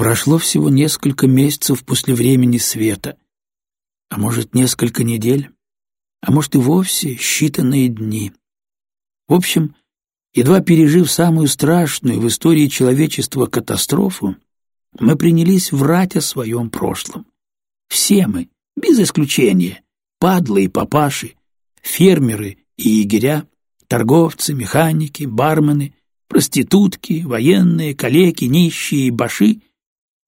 Прошло всего несколько месяцев после времени света, а может, несколько недель, а может и вовсе считанные дни. В общем, едва пережив самую страшную в истории человечества катастрофу, мы принялись врать о своем прошлом. Все мы, без исключения, падлы и папаши, фермеры и егеря, торговцы, механики, бармены, проститутки, военные, калеки, нищие и баши,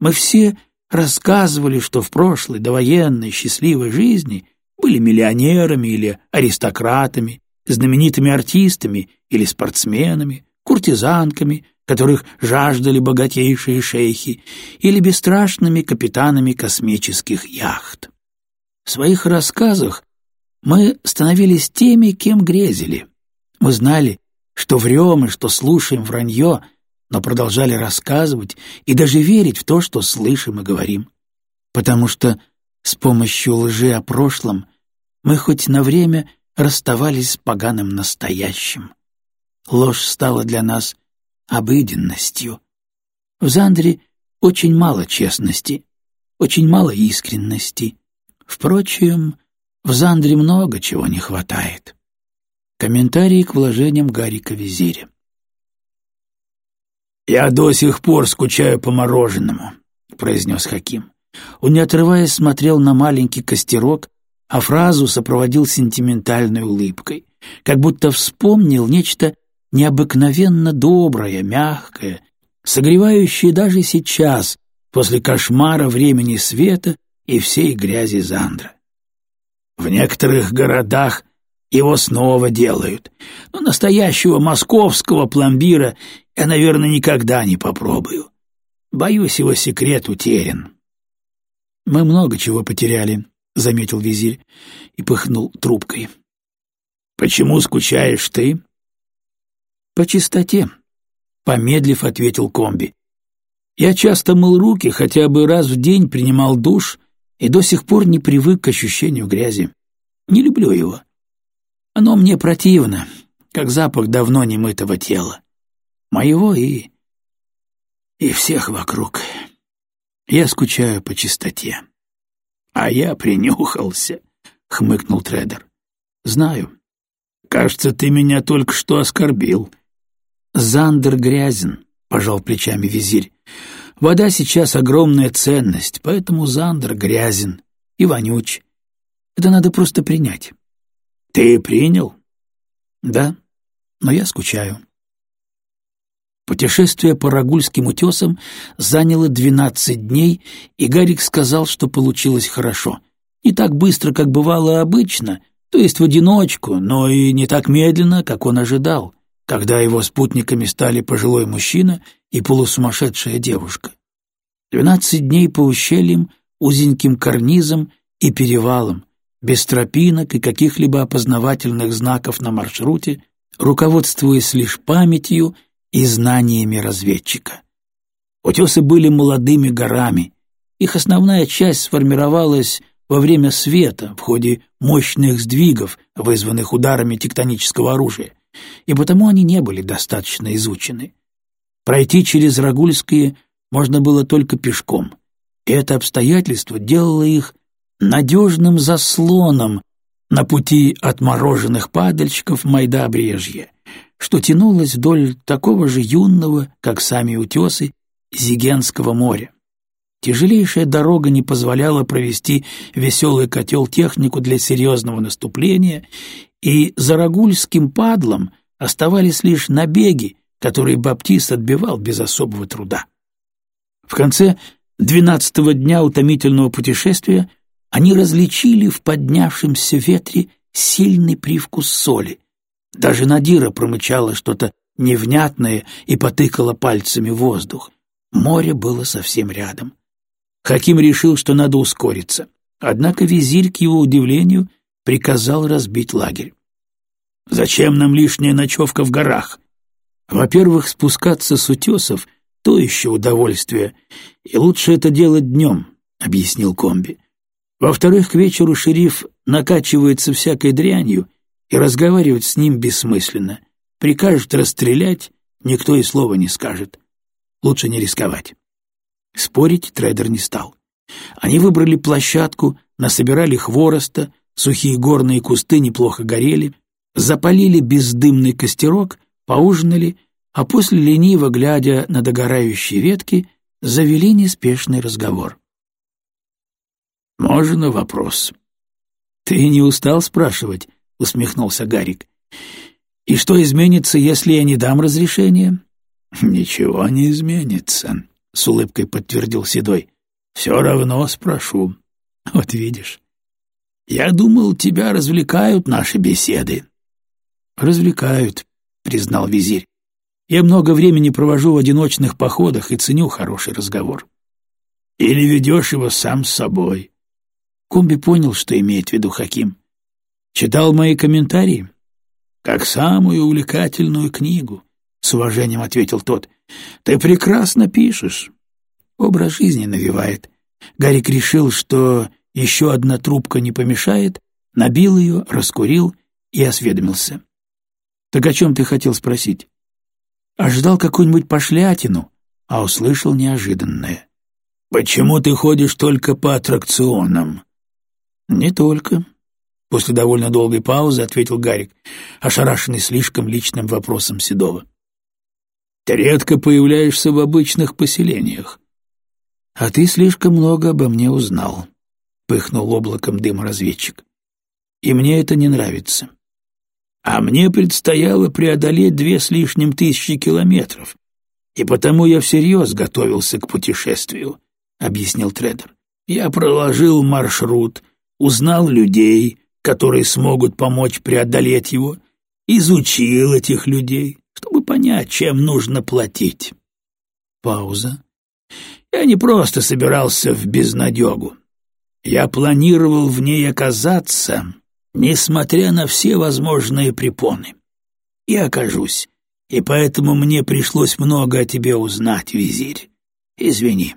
мы все рассказывали, что в прошлой довоенной счастливой жизни были миллионерами или аристократами, знаменитыми артистами или спортсменами, куртизанками, которых жаждали богатейшие шейхи, или бесстрашными капитанами космических яхт. В своих рассказах мы становились теми, кем грезили. Мы знали, что врем и что слушаем вранье, но продолжали рассказывать и даже верить в то, что слышим и говорим. Потому что с помощью лжи о прошлом мы хоть на время расставались с поганым настоящим. Ложь стала для нас обыденностью. В Зандре очень мало честности, очень мало искренности. Впрочем, в Зандре много чего не хватает. Комментарии к вложениям Гарика Визиря. «Я до сих пор скучаю по мороженому», — произнес Хаким. Он, не отрываясь, смотрел на маленький костерок, а фразу сопроводил сентиментальной улыбкой, как будто вспомнил нечто необыкновенно доброе, мягкое, согревающее даже сейчас, после кошмара времени света и всей грязи Зандра. В некоторых городах его снова делают, но настоящего московского пломбира я, наверное, никогда не попробую. Боюсь, его секрет утерян. «Мы много чего потеряли», — заметил визирь и пыхнул трубкой. «Почему скучаешь ты?» «По чистоте», — помедлив ответил комби. «Я часто мыл руки, хотя бы раз в день принимал душ и до сих пор не привык к ощущению грязи. Не люблю его. Оно мне противно, как запах давно немытого тела. Моего и... и всех вокруг. Я скучаю по чистоте». «А я принюхался», — хмыкнул трейдер. «Знаю. Кажется, ты меня только что оскорбил». «Зандер грязен», — пожал плечами визирь. «Вода сейчас огромная ценность, поэтому Зандер грязен и вонюч. Это надо просто принять». «Ты принял?» «Да, но я скучаю». Путешествие по Рагульским утесам заняло двенадцать дней, и Гарик сказал, что получилось хорошо. Не так быстро, как бывало обычно, то есть в одиночку, но и не так медленно, как он ожидал когда его спутниками стали пожилой мужчина и полусумасшедшая девушка. Двенадцать дней по ущельям, узеньким карнизам и перевалам, без тропинок и каких-либо опознавательных знаков на маршруте, руководствуясь лишь памятью и знаниями разведчика. Утесы были молодыми горами, их основная часть сформировалась во время света в ходе мощных сдвигов, вызванных ударами тектонического оружия, и потому они не были достаточно изучены. Пройти через Рагульские можно было только пешком, и это обстоятельство делало их надежным заслоном на пути отмороженных падальщиков Майда-Брежья, что тянулось вдоль такого же юного, как сами утесы, Зигенского моря. Тяжелейшая дорога не позволяла провести веселый котел технику для серьезного наступления, и за рагульским падлом оставались лишь набеги, которые Баптист отбивал без особого труда. В конце двенадцатого дня утомительного путешествия они различили в поднявшемся ветре сильный привкус соли. Даже Надира промычала что-то невнятное и потыкала пальцами воздух. Море было совсем рядом. Хаким решил, что надо ускориться. Однако визирь, к его удивлению, приказал разбить лагерь. «Зачем нам лишняя ночевка в горах? Во-первых, спускаться с утесов — то еще удовольствие, и лучше это делать днем», — объяснил комби. «Во-вторых, к вечеру шериф накачивается всякой дрянью, и разговаривать с ним бессмысленно. Прикажет расстрелять, никто и слова не скажет. Лучше не рисковать». Спорить трейдер не стал. Они выбрали площадку, насобирали хвороста, сухие горные кусты неплохо горели, запалили бездымный костерок, поужинали, а после, лениво глядя на догорающие ветки, завели неспешный разговор. «Можно вопрос?» «Ты не устал спрашивать?» — усмехнулся Гарик. «И что изменится, если я не дам разрешения?» «Ничего не изменится», — с улыбкой подтвердил Седой. «Все равно спрошу. Вот видишь. Я думал, тебя развлекают наши беседы». «Развлекают», — признал визирь. «Я много времени провожу в одиночных походах и ценю хороший разговор». «Или ведешь его сам с собой?» Комби понял, что имеет в виду Хаким. «Читал мои комментарии?» «Как самую увлекательную книгу», — с уважением ответил тот. «Ты прекрасно пишешь». Образ жизни навевает. Гарик решил, что еще одна трубка не помешает, набил ее, раскурил и осведомился. «Так о чем ты хотел спросить?» Ожидал какую-нибудь пошлятину, а услышал неожиданное. «Почему ты ходишь только по аттракционам?» «Не только», — после довольно долгой паузы ответил Гарик, ошарашенный слишком личным вопросом Седова. «Ты редко появляешься в обычных поселениях». «А ты слишком много обо мне узнал», — пыхнул облаком дыма разведчик. «И мне это не нравится. А мне предстояло преодолеть две с лишним тысячи километров, и потому я всерьез готовился к путешествию», — объяснил трейдер. «Я проложил маршрут» узнал людей, которые смогут помочь преодолеть его, изучил этих людей, чтобы понять, чем нужно платить. Пауза. Я не просто собирался в безнадегу. Я планировал в ней оказаться, несмотря на все возможные препоны. И окажусь, и поэтому мне пришлось много о тебе узнать, визирь. Извини.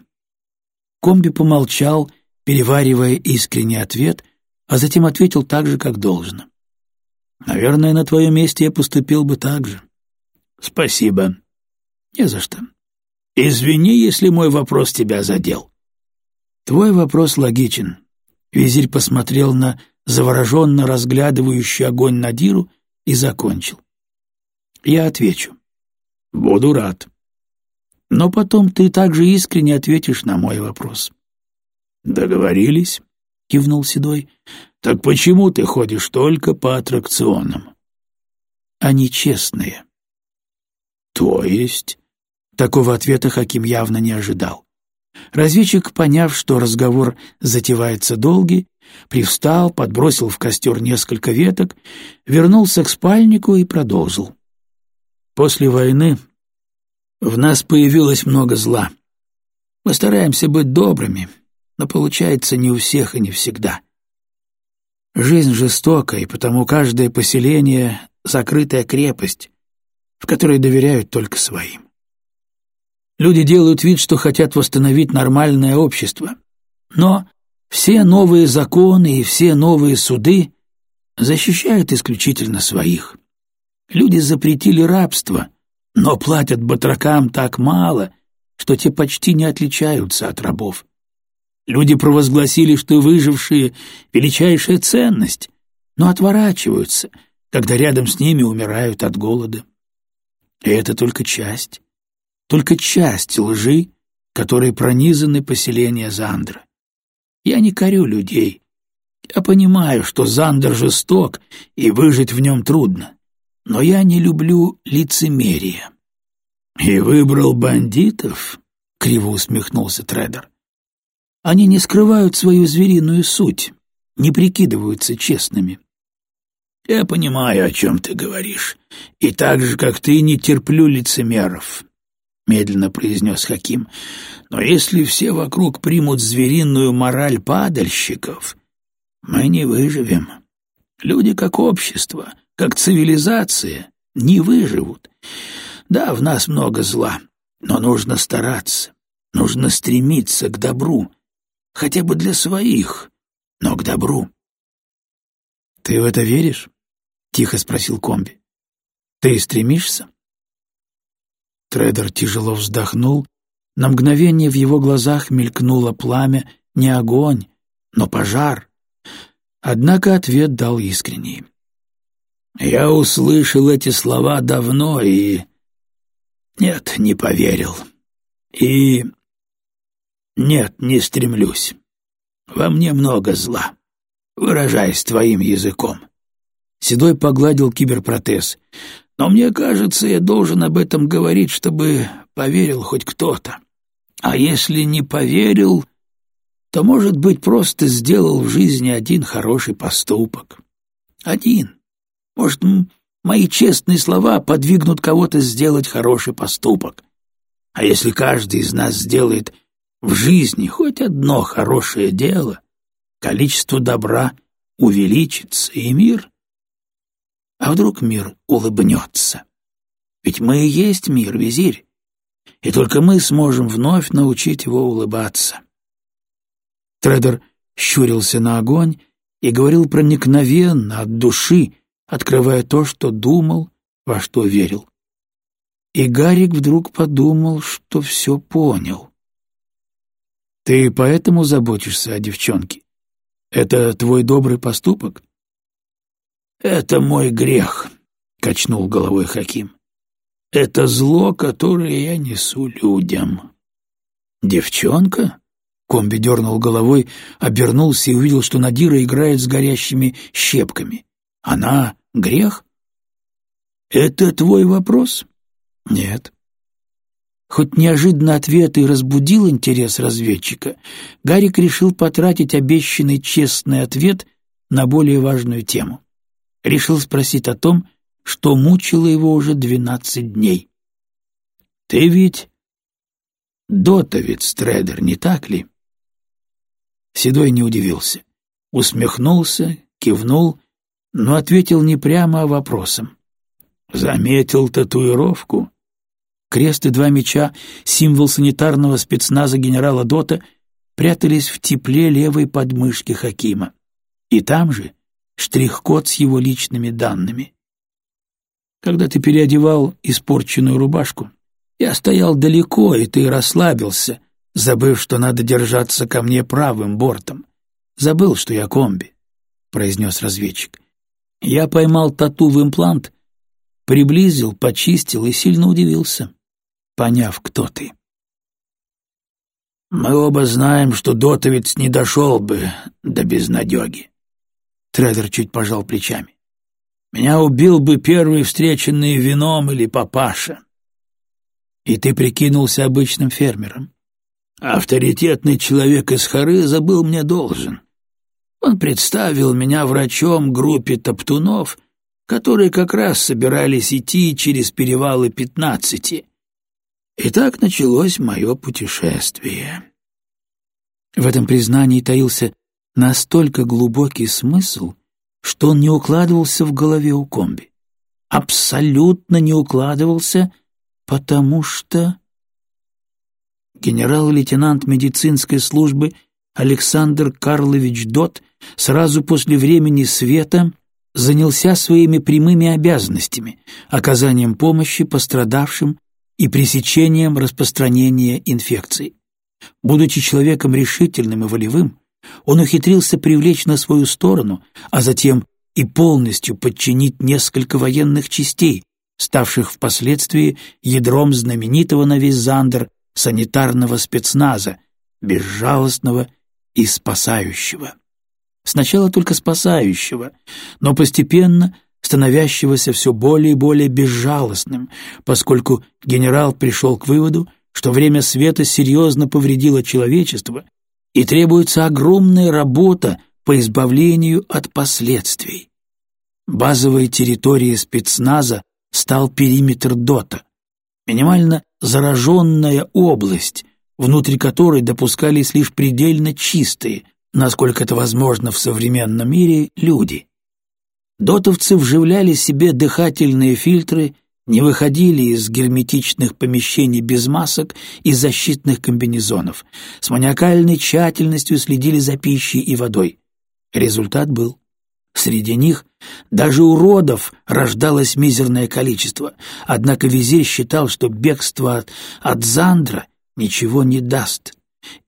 Комби помолчал переваривая искренний ответ, а затем ответил так же, как должно. «Наверное, на твоем месте я поступил бы так же». «Спасибо». «Не за что». «Извини, если мой вопрос тебя задел». «Твой вопрос логичен». Визирь посмотрел на завороженно разглядывающий огонь Надиру и закончил. «Я отвечу». «Буду рад». «Но потом ты также искренне ответишь на мой вопрос». «Договорились?» — кивнул Седой. «Так почему ты ходишь только по аттракционам?» «Они честные». «То есть?» Такого ответа Хаким явно не ожидал. Разведчик, поняв, что разговор затевается долгий, привстал, подбросил в костер несколько веток, вернулся к спальнику и продолжил. «После войны в нас появилось много зла. Мы стараемся быть добрыми, но получается не у всех и не всегда. Жизнь жестока, и потому каждое поселение — закрытая крепость, в которой доверяют только своим. Люди делают вид, что хотят восстановить нормальное общество, но все новые законы и все новые суды защищают исключительно своих. Люди запретили рабство, но платят батракам так мало, что те почти не отличаются от рабов. Люди провозгласили, что выжившие — величайшая ценность, но отворачиваются, когда рядом с ними умирают от голода. И это только часть, только часть лжи, которой пронизаны поселения Зандра. Я не корю людей. Я понимаю, что Зандер жесток, и выжить в нем трудно. Но я не люблю лицемерие. — И выбрал бандитов? — криво усмехнулся Тредер. Они не скрывают свою звериную суть, не прикидываются честными. Я понимаю, о чем ты говоришь, и так же, как ты, не терплю лицемеров, — медленно произнес Хаким. Но если все вокруг примут звериную мораль падальщиков, мы не выживем. Люди как общество, как цивилизация, не выживут. Да, в нас много зла, но нужно стараться, нужно стремиться к добру, хотя бы для своих, но к добру. — Ты в это веришь? — тихо спросил комби. — Ты стремишься? Трейдер тяжело вздохнул На мгновение в его глазах мелькнуло пламя, не огонь, но пожар. Однако ответ дал искренний. «Я услышал эти слова давно и... Нет, не поверил. И... Нет, не стремлюсь. Во мне много зла, выражаясь твоим языком». Седой погладил киберпротез. «Но мне кажется, я должен об этом говорить, чтобы поверил хоть кто-то. А если не поверил, то, может быть, просто сделал в жизни один хороший поступок. Один. Может, мои честные слова подвигнут кого-то сделать хороший поступок. А если каждый из нас сделает в жизни хоть одно хорошее дело, количество добра увеличится, и мир... А вдруг мир улыбнется? Ведь мы и есть мир, визирь и только мы сможем вновь научить его улыбаться. Тредер щурился на огонь и говорил проникновенно, от души, открывая то, что думал, во что верил. И Гарик вдруг подумал, что все понял. «Ты поэтому заботишься о девчонке? Это твой добрый поступок?» «Это мой грех», — качнул головой Хаким. Это зло, которое я несу людям. Девчонка? Комби дернул головой, обернулся и увидел, что Надира играет с горящими щепками. Она грех? Это твой вопрос? Нет. Хоть неожиданно ответ и разбудил интерес разведчика, Гарик решил потратить обещанный честный ответ на более важную тему. Решил спросить о том, что мучило его уже двенадцать дней. «Ты ведь дотовец, Тредер, не так ли?» Седой не удивился. Усмехнулся, кивнул, но ответил не прямо, а вопросом. «Заметил татуировку?» Крест и два меча, символ санитарного спецназа генерала Дота, прятались в тепле левой подмышки Хакима. И там же штрих-код с его личными данными. Когда ты переодевал испорченную рубашку, я стоял далеко, и ты расслабился, забыв, что надо держаться ко мне правым бортом. Забыл, что я комби, — произнес разведчик. Я поймал тату в имплант, приблизил, почистил и сильно удивился, поняв, кто ты. Мы оба знаем, что дотовец не дошел бы до безнадеги. Трейдер чуть пожал плечами. Меня убил бы первый встреченный вином или папаша. И ты прикинулся обычным фермером. Авторитетный человек из Хоры забыл мне должен. Он представил меня врачом группе топтунов, которые как раз собирались идти через перевалы пятнадцати. И так началось мое путешествие. В этом признании таился настолько глубокий смысл — что он не укладывался в голове у комби. Абсолютно не укладывался, потому что... Генерал-лейтенант медицинской службы Александр Карлович Дот сразу после времени света занялся своими прямыми обязанностями, оказанием помощи пострадавшим и пресечением распространения инфекций. Будучи человеком решительным и волевым, он ухитрился привлечь на свою сторону, а затем и полностью подчинить несколько военных частей, ставших впоследствии ядром знаменитого на весь Зандер санитарного спецназа, безжалостного и спасающего. Сначала только спасающего, но постепенно становящегося все более и более безжалостным, поскольку генерал пришел к выводу, что время света серьезно повредило человечество и требуется огромная работа по избавлению от последствий. Базовой территорией спецназа стал периметр ДОТа, минимально зараженная область, внутри которой допускались лишь предельно чистые, насколько это возможно в современном мире, люди. Дотовцы вживляли себе дыхательные фильтры не выходили из герметичных помещений без масок и защитных комбинезонов, с маниакальной тщательностью следили за пищей и водой. Результат был. Среди них даже уродов рождалось мизерное количество, однако визирь считал, что бегство от, от Зандра ничего не даст,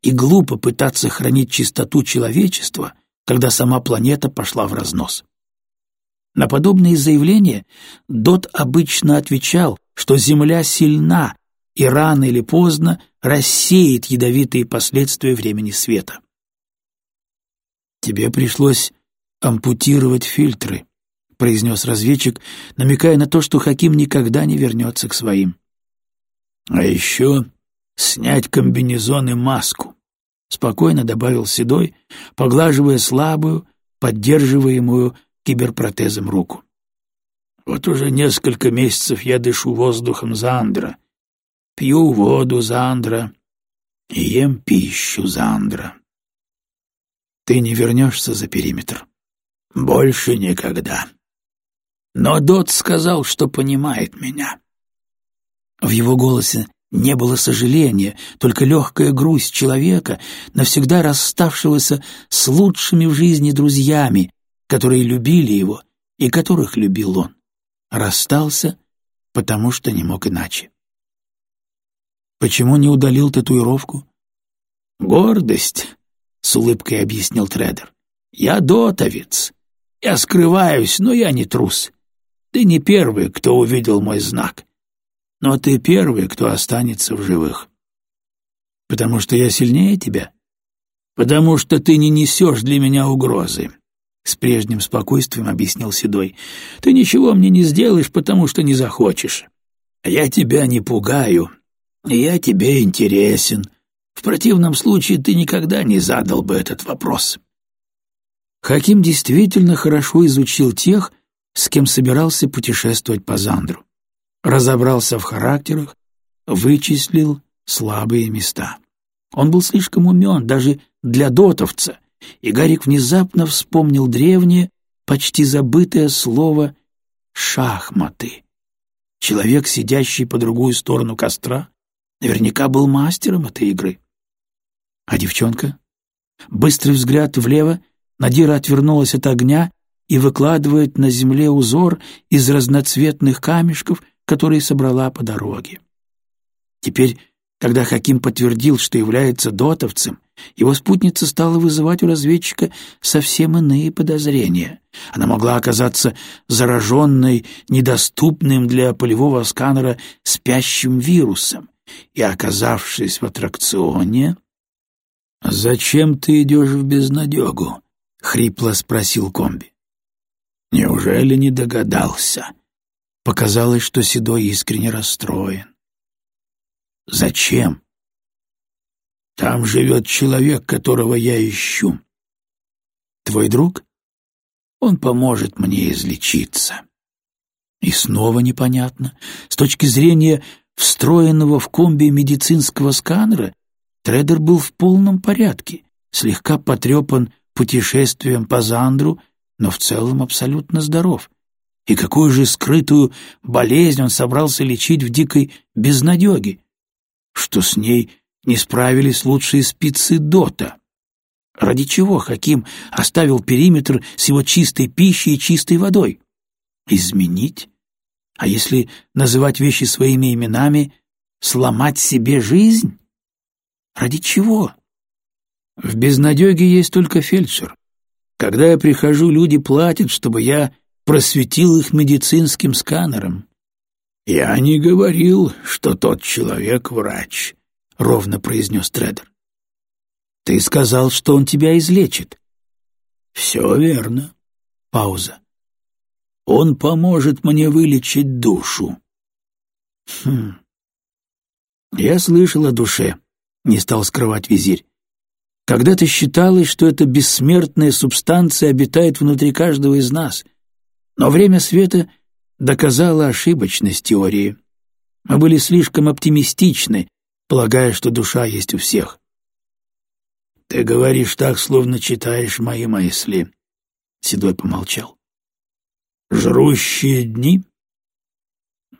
и глупо пытаться хранить чистоту человечества, когда сама планета пошла в разнос. На подобные заявления Дот обычно отвечал, что Земля сильна и рано или поздно рассеет ядовитые последствия времени света. «Тебе пришлось ампутировать фильтры», — произнес разведчик, намекая на то, что Хаким никогда не вернется к своим. «А еще снять комбинезон и маску», — спокойно добавил Седой, поглаживая слабую, поддерживаемую киберпротезом руку. «Вот уже несколько месяцев я дышу воздухом Зандра, пью воду Зандра и ем пищу Зандра. Ты не вернешься за периметр. Больше никогда. Но Дот сказал, что понимает меня». В его голосе не было сожаления, только легкая грусть человека, навсегда расставшегося с лучшими в жизни друзьями, которые любили его и которых любил он. Расстался, потому что не мог иначе. «Почему не удалил татуировку?» «Гордость», — с улыбкой объяснил трейдер. «Я дотовец. Я скрываюсь, но я не трус. Ты не первый, кто увидел мой знак но ты первый, кто останется в живых. Потому что я сильнее тебя? Потому что ты не несешь для меня угрозы. С прежним спокойствием объяснил Седой. Ты ничего мне не сделаешь, потому что не захочешь. Я тебя не пугаю, я тебе интересен. В противном случае ты никогда не задал бы этот вопрос. Хаким действительно хорошо изучил тех, с кем собирался путешествовать по Зандру разобрался в характерах, вычислил слабые места. Он был слишком умен даже для дотовца, и Гарик внезапно вспомнил древнее, почти забытое слово «шахматы». Человек, сидящий по другую сторону костра, наверняка был мастером этой игры. А девчонка? Быстрый взгляд влево, Надира отвернулась от огня и выкладывает на земле узор из разноцветных камешков — которые собрала по дороге. Теперь, когда Хаким подтвердил, что является дотовцем, его спутница стала вызывать у разведчика совсем иные подозрения. Она могла оказаться зараженной, недоступным для полевого сканера спящим вирусом, и, оказавшись в аттракционе... «Зачем ты идешь в безнадегу?» — хрипло спросил комби. «Неужели не догадался?» Показалось, что Седой искренне расстроен. «Зачем?» «Там живет человек, которого я ищу. Твой друг? Он поможет мне излечиться». И снова непонятно. С точки зрения встроенного в комби медицинского сканера, Тредер был в полном порядке, слегка потрепан путешествием по Зандру, но в целом абсолютно здоров. И какую же скрытую болезнь он собрался лечить в дикой безнадеге? Что с ней не справились лучшие спецы Дота? Ради чего Хаким оставил периметр с его чистой пищей и чистой водой? Изменить? А если называть вещи своими именами, сломать себе жизнь? Ради чего? В безнадеге есть только фельдшер. Когда я прихожу, люди платят, чтобы я просветил их медицинским сканером. «Я не говорил, что тот человек врач», — ровно произнес Тредер. «Ты сказал, что он тебя излечит». «Все верно». Пауза. «Он поможет мне вылечить душу». «Хм...» «Я слышал о душе», — не стал скрывать визирь. «Когда-то считалось, что эта бессмертная субстанция обитает внутри каждого из нас — но время света доказало ошибочность теории. Мы были слишком оптимистичны, полагая, что душа есть у всех. «Ты говоришь так, словно читаешь мои мысли», — Седой помолчал. «Жрущие дни?»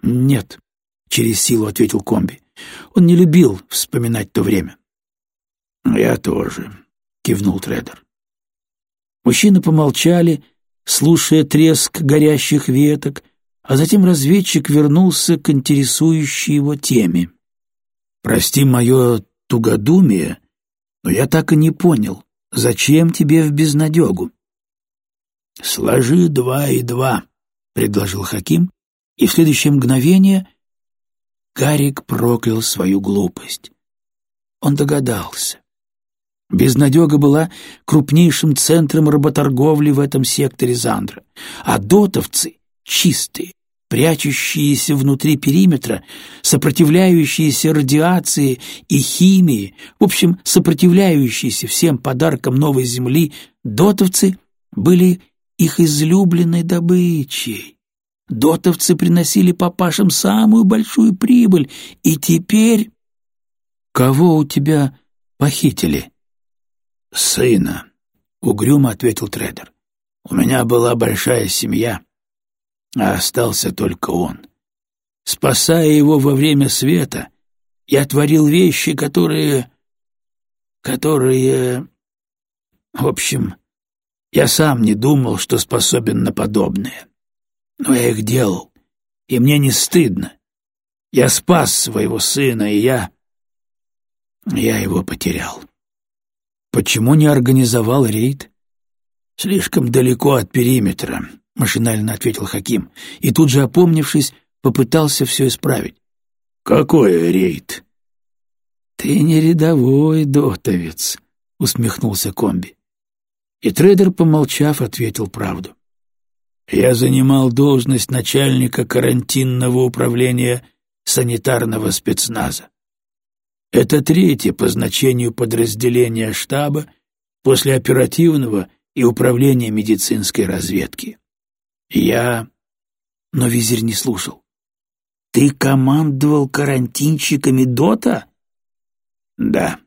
«Нет», — через силу ответил комби. Он не любил вспоминать то время. «Я тоже», — кивнул трейдер. Мужчины помолчали, — слушая треск горящих веток, а затем разведчик вернулся к интересующей его теме. Прости мое тугодумие, но я так и не понял, зачем тебе в безнадегу? «Сложи два и два», — предложил Хаким, и в следующее мгновение Гарик проклял свою глупость. Он догадался. Безнадега была крупнейшим центром работорговли в этом секторе Зандра, а дотовцы — чистые, прячущиеся внутри периметра, сопротивляющиеся радиации и химии, в общем, сопротивляющиеся всем подаркам новой земли, дотовцы были их излюбленной добычей. Дотовцы приносили папашам самую большую прибыль, и теперь... «Кого у тебя похитили?» «Сына», — угрюмо ответил трейдер. «У меня была большая семья, а остался только он. Спасая его во время света, я творил вещи, которые... которые... В общем, я сам не думал, что способен на подобное. Но я их делал, и мне не стыдно. Я спас своего сына, и я... я его потерял. Почему не организовал рейд? Слишком далеко от периметра, машинально ответил Хаким, и тут же, опомнившись, попытался все исправить. Какой рейд? Ты не рядовой дотовец, усмехнулся Комби. И трейдер, помолчав, ответил правду. Я занимал должность начальника карантинного управления санитарного спецназа. Это третье по значению подразделение штаба после оперативного и управления медицинской разведки. Я... Но визирь не слушал. Ты командовал карантинщиками ДОТа? Да.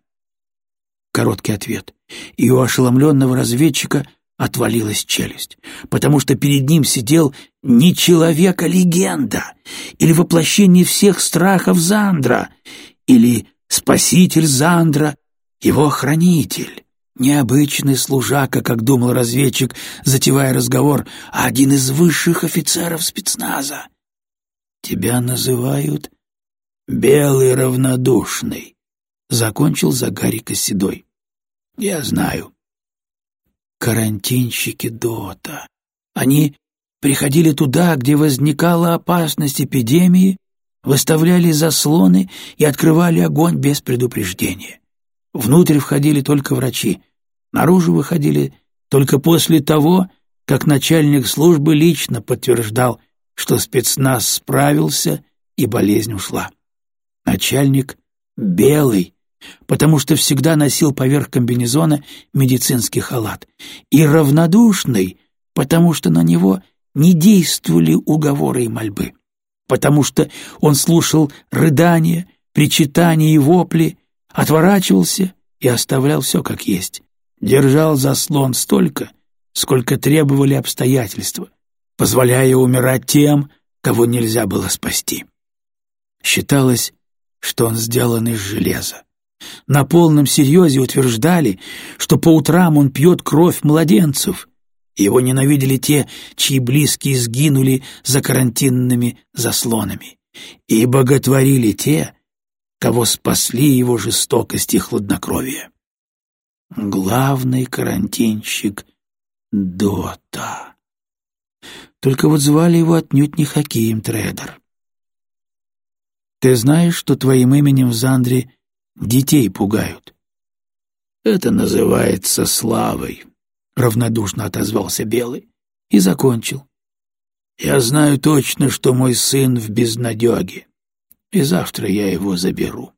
Короткий ответ. И у ошеломленного разведчика отвалилась челюсть, потому что перед ним сидел не человек, а легенда, или воплощение всех страхов Зандра, или спаситель Зандра, его хранитель. Необычный служака, как думал разведчик, затевая разговор, а один из высших офицеров спецназа. «Тебя называют Белый Равнодушный», — закончил Загарика Седой. «Я знаю». Карантинщики Дота. Они приходили туда, где возникала опасность эпидемии, выставляли заслоны и открывали огонь без предупреждения. Внутрь входили только врачи, наружу выходили только после того, как начальник службы лично подтверждал, что спецназ справился и болезнь ушла. Начальник белый, потому что всегда носил поверх комбинезона медицинский халат, и равнодушный, потому что на него не действовали уговоры и мольбы потому что он слушал рыдания, причитания и вопли, отворачивался и оставлял все как есть, держал заслон столько, сколько требовали обстоятельства, позволяя умирать тем, кого нельзя было спасти. Считалось, что он сделан из железа. На полном серьезе утверждали, что по утрам он пьет кровь младенцев, его ненавидели те, чьи близкие сгинули за карантинными заслонами, и боготворили те, кого спасли его жестокость и хладнокровие. Главный карантинщик Дота. Только вот звали его отнюдь не Хаким Трейдер. Ты знаешь, что твоим именем в Зандре детей пугают? Это называется славой, — равнодушно отозвался Белый и закончил. «Я знаю точно, что мой сын в безнадеге, и завтра я его заберу».